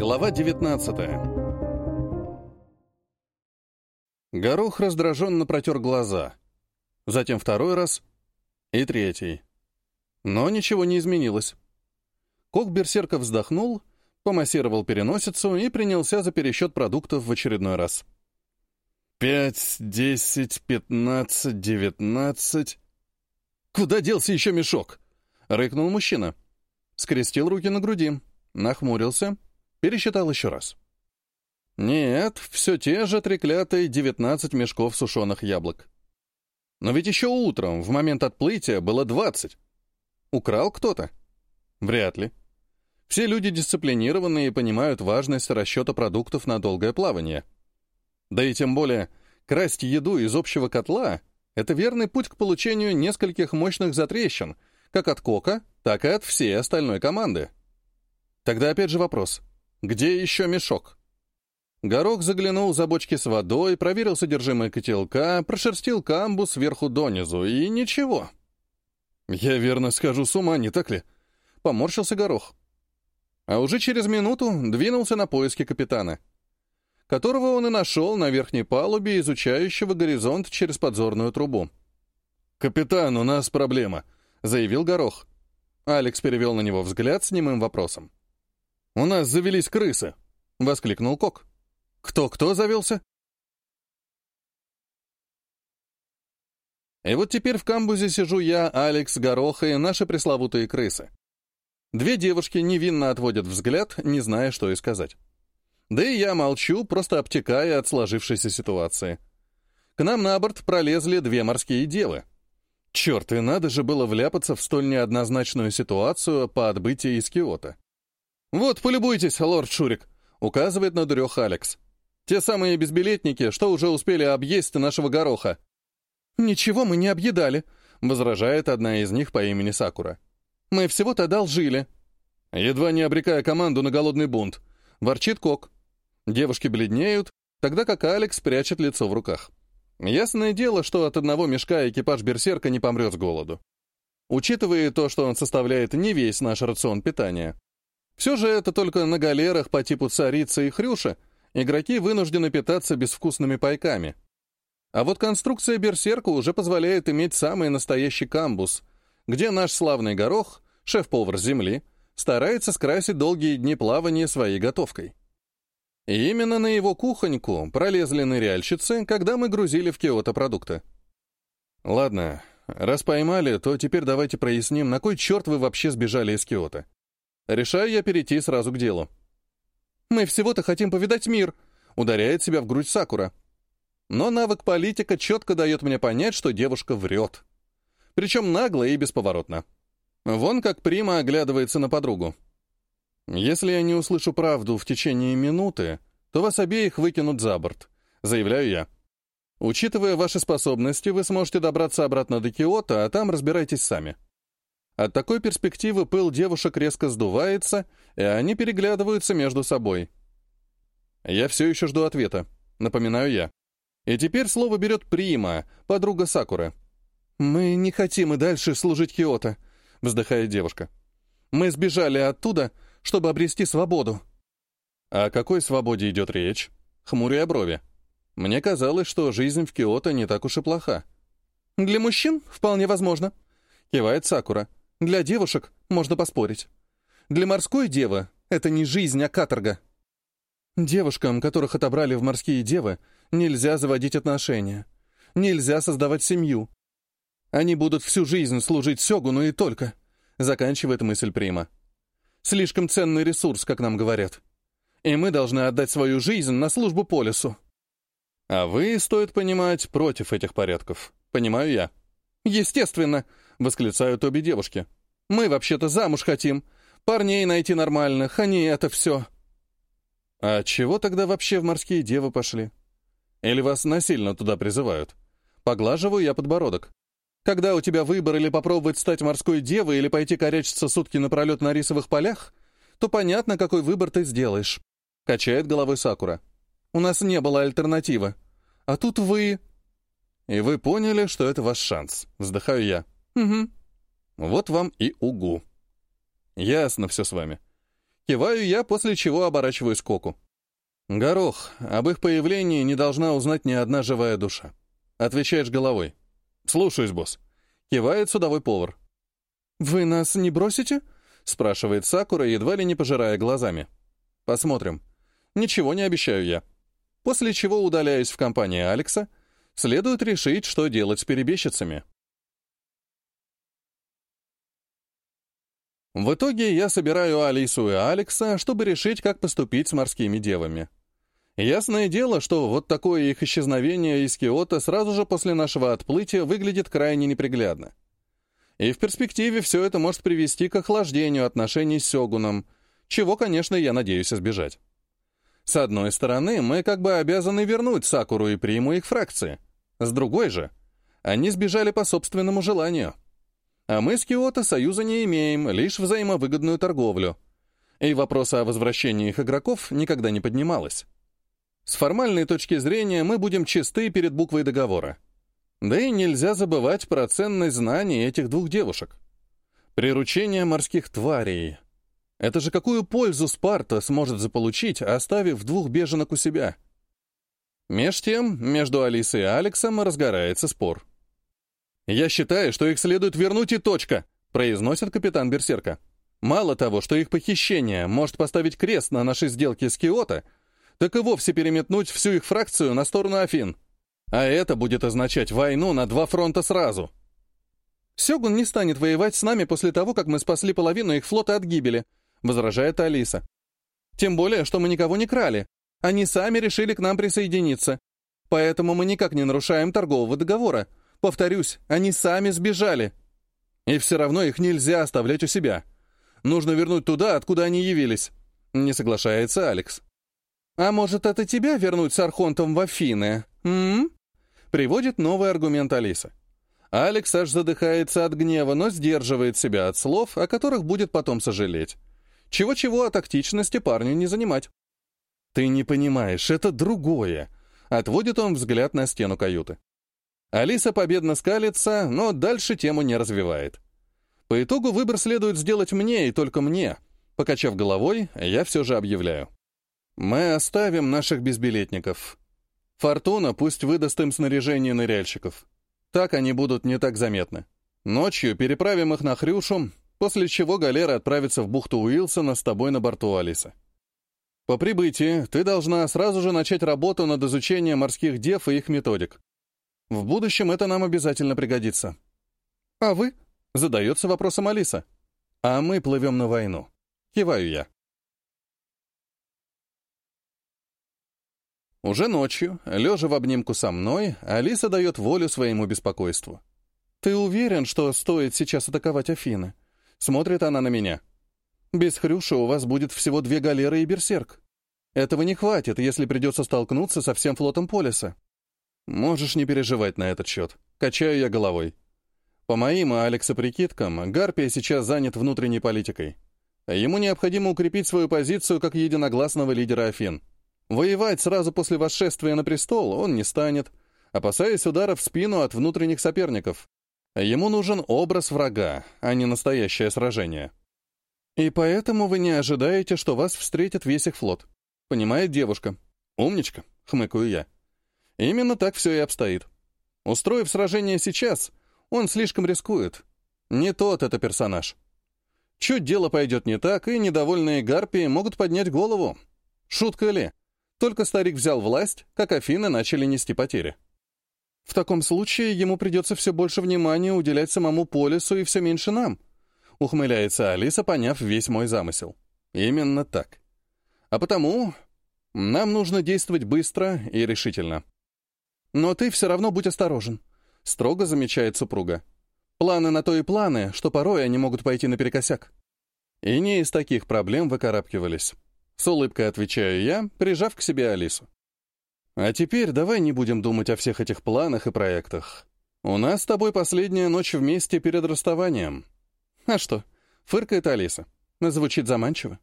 Глава 19 Горох раздраженно протер глаза. Затем второй раз и третий. Но ничего не изменилось. Кок Берсерка вздохнул, помассировал переносицу и принялся за пересчет продуктов в очередной раз. «Пять, десять, пятнадцать, девятнадцать...» «Куда делся еще мешок?» — рыкнул мужчина. Скрестил руки на груди, нахмурился, пересчитал еще раз. Нет, все те же треклятые 19 мешков сушеных яблок. Но ведь еще утром, в момент отплытия, было 20. Украл кто-то? Вряд ли. Все люди дисциплинированные и понимают важность расчета продуктов на долгое плавание. Да и тем более, красть еду из общего котла — это верный путь к получению нескольких мощных затрещин, как от Кока, так и от всей остальной команды. Тогда опять же вопрос. Где еще мешок? Горох заглянул за бочки с водой, проверил содержимое котелка, прошерстил камбу сверху донизу, и ничего. «Я верно скажу с ума, не так ли?» Поморщился Горох а уже через минуту двинулся на поиски капитана, которого он и нашел на верхней палубе, изучающего горизонт через подзорную трубу. «Капитан, у нас проблема», — заявил Горох. Алекс перевел на него взгляд с немым вопросом. «У нас завелись крысы», — воскликнул Кок. «Кто-кто завелся?» И вот теперь в камбузе сижу я, Алекс, Горох и наши пресловутые крысы. Две девушки невинно отводят взгляд, не зная, что и сказать. Да и я молчу, просто обтекая от сложившейся ситуации. К нам на борт пролезли две морские девы. Черт, и надо же было вляпаться в столь неоднозначную ситуацию по отбытии из Киота. «Вот, полюбуйтесь, лорд Шурик», — указывает на дурех Алекс. «Те самые безбилетники, что уже успели объесть нашего гороха». «Ничего мы не объедали», — возражает одна из них по имени Сакура. Мы всего-то одолжили». Едва не обрекая команду на голодный бунт. Ворчит Кок. Девушки бледнеют, тогда как Алекс прячет лицо в руках. Ясное дело, что от одного мешка экипаж Берсерка не помрет с голоду. Учитывая то, что он составляет не весь наш рацион питания. Все же это только на галерах по типу царицы и хрюша игроки вынуждены питаться безвкусными пайками. А вот конструкция Берсерка уже позволяет иметь самый настоящий камбус, где наш славный горох, шеф-повар Земли, старается скрасить долгие дни плавания своей готовкой. И именно на его кухоньку пролезли ныряльщицы, когда мы грузили в Киото продукты. Ладно, раз поймали, то теперь давайте проясним, на кой черт вы вообще сбежали из Киото. Решаю я перейти сразу к делу. «Мы всего-то хотим повидать мир», — ударяет себя в грудь Сакура. Но навык политика четко дает мне понять, что девушка врет. Причем нагло и бесповоротно. Вон как Прима оглядывается на подругу. «Если я не услышу правду в течение минуты, то вас обеих выкинут за борт», — заявляю я. «Учитывая ваши способности, вы сможете добраться обратно до Киота, а там разбирайтесь сами». От такой перспективы пыл девушек резко сдувается, и они переглядываются между собой. Я все еще жду ответа, напоминаю я. И теперь слово берет Прима, подруга Сакуры. «Мы не хотим и дальше служить Киото», — вздыхает девушка. «Мы сбежали оттуда, чтобы обрести свободу». «О какой свободе идет речь?» Хмуря брови. «Мне казалось, что жизнь в Киото не так уж и плоха». «Для мужчин вполне возможно», — кивает Сакура. «Для девушек можно поспорить. Для морской девы это не жизнь, а каторга». Девушкам, которых отобрали в морские девы, нельзя заводить отношения. Нельзя создавать семью. Они будут всю жизнь служить Сёгуну и только», — заканчивает мысль Прима. «Слишком ценный ресурс, как нам говорят. И мы должны отдать свою жизнь на службу полису». «А вы, стоит понимать, против этих порядков. Понимаю я». «Естественно», — восклицают обе девушки. «Мы вообще-то замуж хотим. Парней найти нормальных, а не это все». «А чего тогда вообще в морские девы пошли? Или вас насильно туда призывают?» Поглаживаю я подбородок. Когда у тебя выбор или попробовать стать морской девой, или пойти корячиться сутки напролет на рисовых полях, то понятно, какой выбор ты сделаешь. Качает головой Сакура. У нас не было альтернативы. А тут вы... И вы поняли, что это ваш шанс. Вздыхаю я. Угу. Вот вам и угу. Ясно все с вами. Киваю я, после чего оборачиваюсь к Коку. «Горох, об их появлении не должна узнать ни одна живая душа». Отвечаешь головой. «Слушаюсь, босс». Кивает судовой повар. «Вы нас не бросите?» спрашивает Сакура, едва ли не пожирая глазами. «Посмотрим. Ничего не обещаю я». После чего удаляюсь в компании Алекса. Следует решить, что делать с перебежчицами. В итоге я собираю Алису и Алекса, чтобы решить, как поступить с морскими девами. Ясное дело, что вот такое их исчезновение из Киота сразу же после нашего отплытия выглядит крайне неприглядно. И в перспективе все это может привести к охлаждению отношений с Сёгуном, чего, конечно, я надеюсь избежать. С одной стороны, мы как бы обязаны вернуть Сакуру и Приму их фракции. С другой же, они сбежали по собственному желанию. А мы с Киото союза не имеем, лишь взаимовыгодную торговлю. И вопроса о возвращении их игроков никогда не поднималось. С формальной точки зрения мы будем чисты перед буквой договора. Да и нельзя забывать про ценность знаний этих двух девушек. Приручение морских тварей. Это же какую пользу Спарта сможет заполучить, оставив двух беженок у себя? Меж тем, между Алисой и Алексом разгорается спор. «Я считаю, что их следует вернуть и точка», — произносит капитан Берсерка. «Мало того, что их похищение может поставить крест на нашей сделке с Киото, так и вовсе переметнуть всю их фракцию на сторону Афин. А это будет означать войну на два фронта сразу». «Сёгун не станет воевать с нами после того, как мы спасли половину их флота от гибели», — возражает Алиса. «Тем более, что мы никого не крали. Они сами решили к нам присоединиться. Поэтому мы никак не нарушаем торгового договора. Повторюсь, они сами сбежали. И все равно их нельзя оставлять у себя. Нужно вернуть туда, откуда они явились. Не соглашается Алекс. А может, это тебя вернуть с Архонтом в Афины? М? Приводит новый аргумент Алиса. Алекс аж задыхается от гнева, но сдерживает себя от слов, о которых будет потом сожалеть. Чего-чего от тактичности парню не занимать. «Ты не понимаешь, это другое», — отводит он взгляд на стену каюты. Алиса победно скалится, но дальше тему не развивает. По итогу выбор следует сделать мне и только мне. Покачав головой, я все же объявляю. Мы оставим наших безбилетников. Фортуна пусть выдаст им снаряжение ныряльщиков. Так они будут не так заметны. Ночью переправим их на Хрюшу, после чего галера отправится в бухту Уилсона с тобой на борту Алисы. По прибытии ты должна сразу же начать работу над изучением морских дев и их методик. В будущем это нам обязательно пригодится. А вы? Задается вопросом Алиса. А мы плывем на войну. Киваю я. Уже ночью, лежа в обнимку со мной, Алиса дает волю своему беспокойству. «Ты уверен, что стоит сейчас атаковать Афины?» Смотрит она на меня. «Без Хрюши у вас будет всего две галеры и берсерк. Этого не хватит, если придется столкнуться со всем флотом Полиса. Можешь не переживать на этот счет. Качаю я головой. По моим и Алекса прикидкам, Гарпия сейчас занят внутренней политикой. Ему необходимо укрепить свою позицию как единогласного лидера Афин. Воевать сразу после восшествия на престол он не станет, опасаясь удара в спину от внутренних соперников. Ему нужен образ врага, а не настоящее сражение. И поэтому вы не ожидаете, что вас встретит весь их флот. Понимает девушка. Умничка, хмыкаю я. Именно так все и обстоит. Устроив сражение сейчас, он слишком рискует. Не тот это персонаж. Чуть дело пойдет не так, и недовольные гарпии могут поднять голову. Шутка ли? Только старик взял власть, как Афины начали нести потери. В таком случае ему придется все больше внимания уделять самому полису и все меньше нам. Ухмыляется Алиса, поняв весь мой замысел. Именно так. А потому нам нужно действовать быстро и решительно. Но ты все равно будь осторожен, строго замечает супруга. Планы на то и планы, что порой они могут пойти наперекосяк. И не из таких проблем выкарабкивались. С улыбкой отвечаю я, прижав к себе Алису. А теперь давай не будем думать о всех этих планах и проектах. У нас с тобой последняя ночь вместе перед расставанием. А что? Фыркает Алиса. Звучит заманчиво.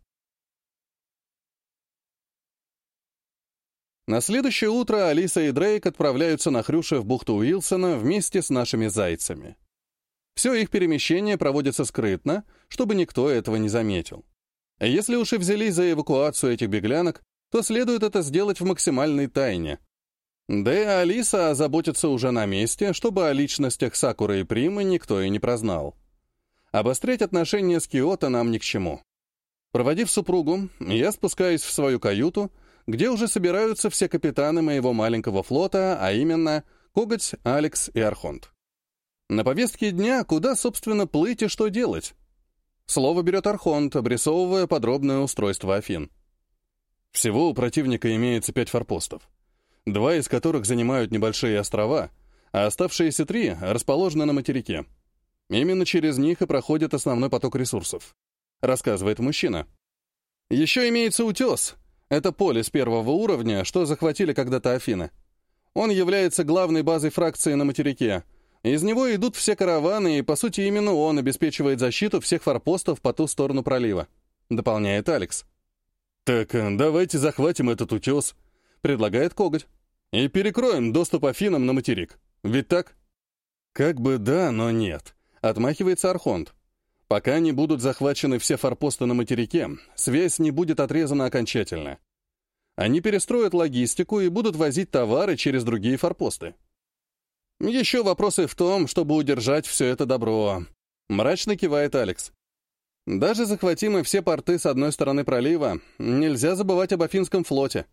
На следующее утро Алиса и Дрейк отправляются на Хрюше в бухту Уилсона вместе с нашими зайцами. Все их перемещение проводится скрытно, чтобы никто этого не заметил. Если уж и взялись за эвакуацию этих беглянок, то следует это сделать в максимальной тайне. Да и Алиса озаботится уже на месте, чтобы о личностях Сакуры и Примы никто и не прознал. Обострять отношения с Киото нам ни к чему. Проводив супругу, я спускаюсь в свою каюту, где уже собираются все капитаны моего маленького флота, а именно Коготь, Алекс и Архонт. На повестке дня, куда, собственно, плыть и что делать? Слово берет Архонт, обрисовывая подробное устройство Афин. Всего у противника имеется пять форпостов, два из которых занимают небольшие острова, а оставшиеся три расположены на материке. Именно через них и проходит основной поток ресурсов, рассказывает мужчина. Еще имеется утес. Это поле с первого уровня, что захватили когда-то Афины. Он является главной базой фракции на материке — из него идут все караваны, и, по сути, именно он обеспечивает защиту всех форпостов по ту сторону пролива», — дополняет Алекс. «Так э, давайте захватим этот утес», — предлагает Коготь, «и перекроем доступ Афинам на материк. Ведь так?» «Как бы да, но нет», — отмахивается Архонт. «Пока не будут захвачены все форпосты на материке, связь не будет отрезана окончательно. Они перестроят логистику и будут возить товары через другие форпосты. Еще вопросы в том, чтобы удержать все это добро. Мрачно кивает Алекс. Даже захватимы все порты с одной стороны пролива, нельзя забывать об Афинском флоте.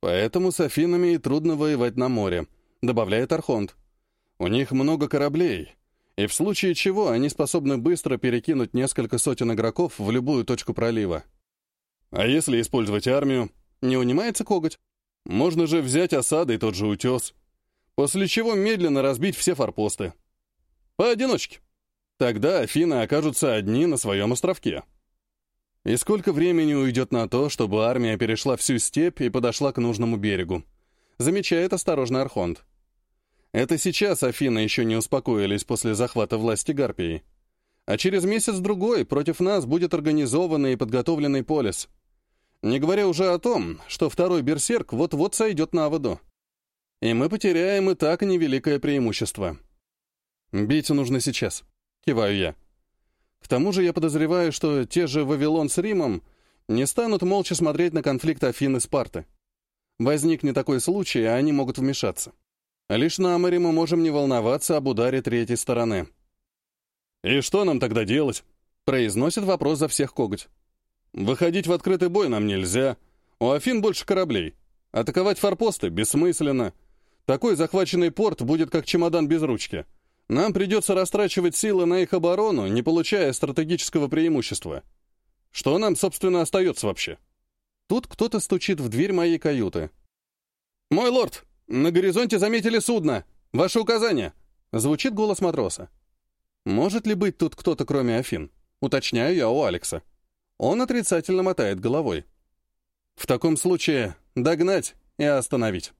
Поэтому с Афинами и трудно воевать на море, добавляет Архонт. У них много кораблей, и в случае чего они способны быстро перекинуть несколько сотен игроков в любую точку пролива. А если использовать армию? Не унимается коготь? Можно же взять осадой тот же утес после чего медленно разбить все форпосты. Поодиночке. Тогда Афины окажутся одни на своем островке. И сколько времени уйдет на то, чтобы армия перешла всю степь и подошла к нужному берегу? Замечает осторожный Архонт. Это сейчас Афины еще не успокоились после захвата власти Гарпии. А через месяц-другой против нас будет организованный и подготовленный полис. Не говоря уже о том, что второй берсерк вот-вот сойдет на воду и мы потеряем и так невеликое преимущество. Бить нужно сейчас, киваю я. К тому же я подозреваю, что те же Вавилон с Римом не станут молча смотреть на конфликт Афины и Спарты. Возникнет такой случай, и они могут вмешаться. Лишь на Амаре мы можем не волноваться об ударе третьей стороны. «И что нам тогда делать?» — произносит вопрос за всех коготь. «Выходить в открытый бой нам нельзя. У Афин больше кораблей. Атаковать форпосты бессмысленно. Такой захваченный порт будет как чемодан без ручки. Нам придется растрачивать силы на их оборону, не получая стратегического преимущества. Что нам, собственно, остается вообще? Тут кто-то стучит в дверь моей каюты. «Мой лорд, на горизонте заметили судно! Ваше указание!» Звучит голос матроса. «Может ли быть тут кто-то, кроме Афин?» Уточняю я у Алекса. Он отрицательно мотает головой. «В таком случае догнать и остановить».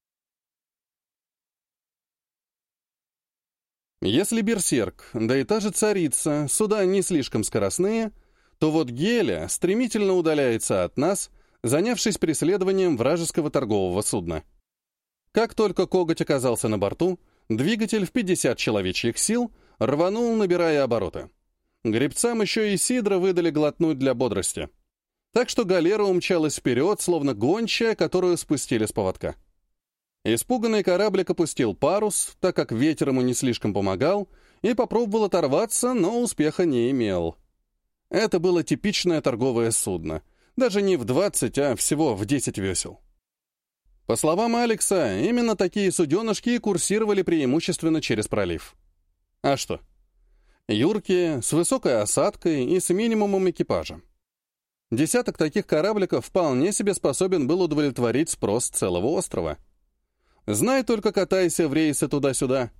Если берсерк, да и та же царица, суда не слишком скоростные, то вот Геля стремительно удаляется от нас, занявшись преследованием вражеского торгового судна. Как только коготь оказался на борту, двигатель в 50 человечьих сил рванул, набирая обороты. Гребцам еще и сидра выдали глотнуть для бодрости. Так что галера умчалась вперед, словно гончая, которую спустили с поводка. Испуганный кораблик опустил парус, так как ветер ему не слишком помогал, и попробовал оторваться, но успеха не имел. Это было типичное торговое судно. Даже не в 20, а всего в 10 весел. По словам Алекса, именно такие суденышки курсировали преимущественно через пролив. А что? Юркие, с высокой осадкой и с минимумом экипажа. Десяток таких корабликов вполне себе способен был удовлетворить спрос целого острова — Знай только катайся в рейсы туда-сюда.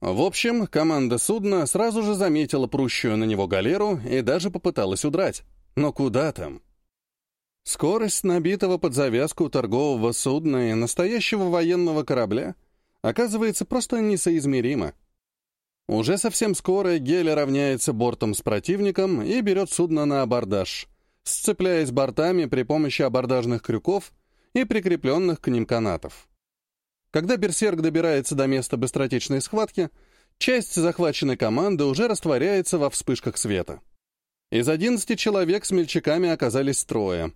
В общем, команда судна сразу же заметила прущую на него галеру и даже попыталась удрать. Но куда там? Скорость набитого под завязку торгового судна и настоящего военного корабля оказывается просто несоизмерима. Уже совсем скоро Геля равняется бортом с противником и берет судно на абордаж, сцепляясь бортами при помощи абордажных крюков и прикрепленных к ним канатов. Когда берсерк добирается до места быстротечной схватки, часть захваченной команды уже растворяется во вспышках света. Из 11 человек смельчаками оказались трое.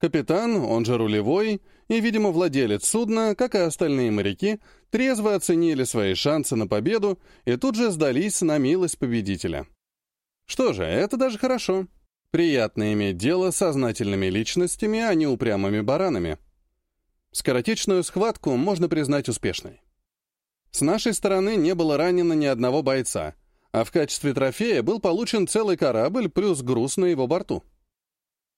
Капитан, он же рулевой, и, видимо, владелец судна, как и остальные моряки, трезво оценили свои шансы на победу и тут же сдались на милость победителя. Что же, это даже хорошо. Приятно иметь дело с сознательными личностями, а не упрямыми баранами. Скоротечную схватку можно признать успешной. С нашей стороны не было ранено ни одного бойца, а в качестве трофея был получен целый корабль плюс груз на его борту.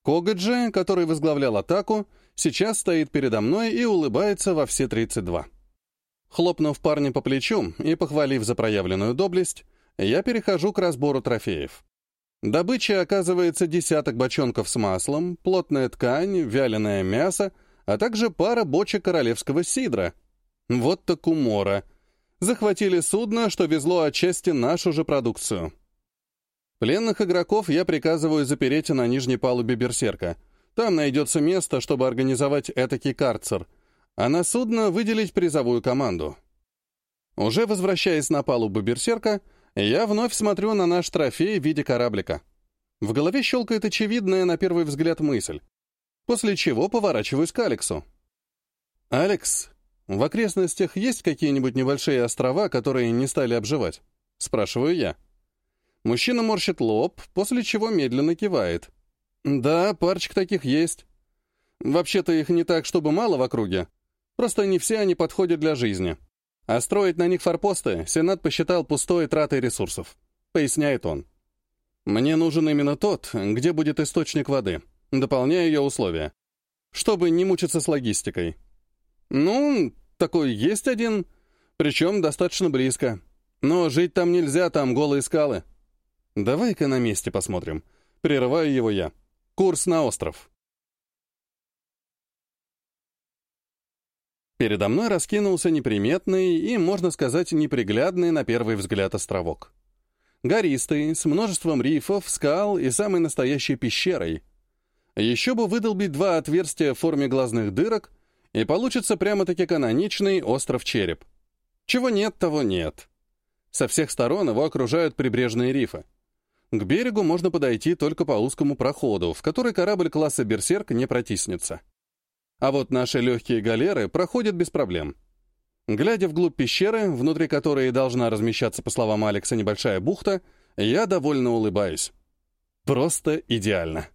Когаджи, который возглавлял атаку, сейчас стоит передо мной и улыбается во все 32. Хлопнув парня по плечу и похвалив за проявленную доблесть, я перехожу к разбору трофеев. Добыча оказывается десяток бочонков с маслом, плотная ткань, вяленое мясо, а также пара бочек королевского сидра. Вот так умора. Захватили судно, что везло отчасти нашу же продукцию. Пленных игроков я приказываю запереть на нижней палубе берсерка. Там найдется место, чтобы организовать этакий карцер, а на судно выделить призовую команду. Уже возвращаясь на палубу берсерка, я вновь смотрю на наш трофей в виде кораблика. В голове щелкает очевидная на первый взгляд мысль, после чего поворачиваюсь к Алексу. «Алекс, в окрестностях есть какие-нибудь небольшие острова, которые не стали обживать?» — спрашиваю я. Мужчина морщит лоб, после чего медленно кивает. «Да, парочка таких есть. Вообще-то их не так, чтобы мало в округе. Просто не все они подходят для жизни. А строить на них форпосты Сенат посчитал пустой тратой ресурсов», — поясняет он. «Мне нужен именно тот, где будет источник воды, дополняя ее условия, чтобы не мучиться с логистикой. Ну, такой есть один, причем достаточно близко. Но жить там нельзя, там голые скалы». «Давай-ка на месте посмотрим». Прерываю его я. «Курс на остров». Передо мной раскинулся неприметный и, можно сказать, неприглядный на первый взгляд островок. Гористый, с множеством рифов, скал и самой настоящей пещерой. Еще бы выдолбить два отверстия в форме глазных дырок, и получится прямо-таки каноничный остров-череп. Чего нет, того нет. Со всех сторон его окружают прибрежные рифы. К берегу можно подойти только по узкому проходу, в который корабль класса «Берсерк» не протиснется. А вот наши легкие галеры проходят без проблем. Глядя вглубь пещеры, внутри которой должна размещаться, по словам Алекса, небольшая бухта, я довольно улыбаюсь. Просто идеально.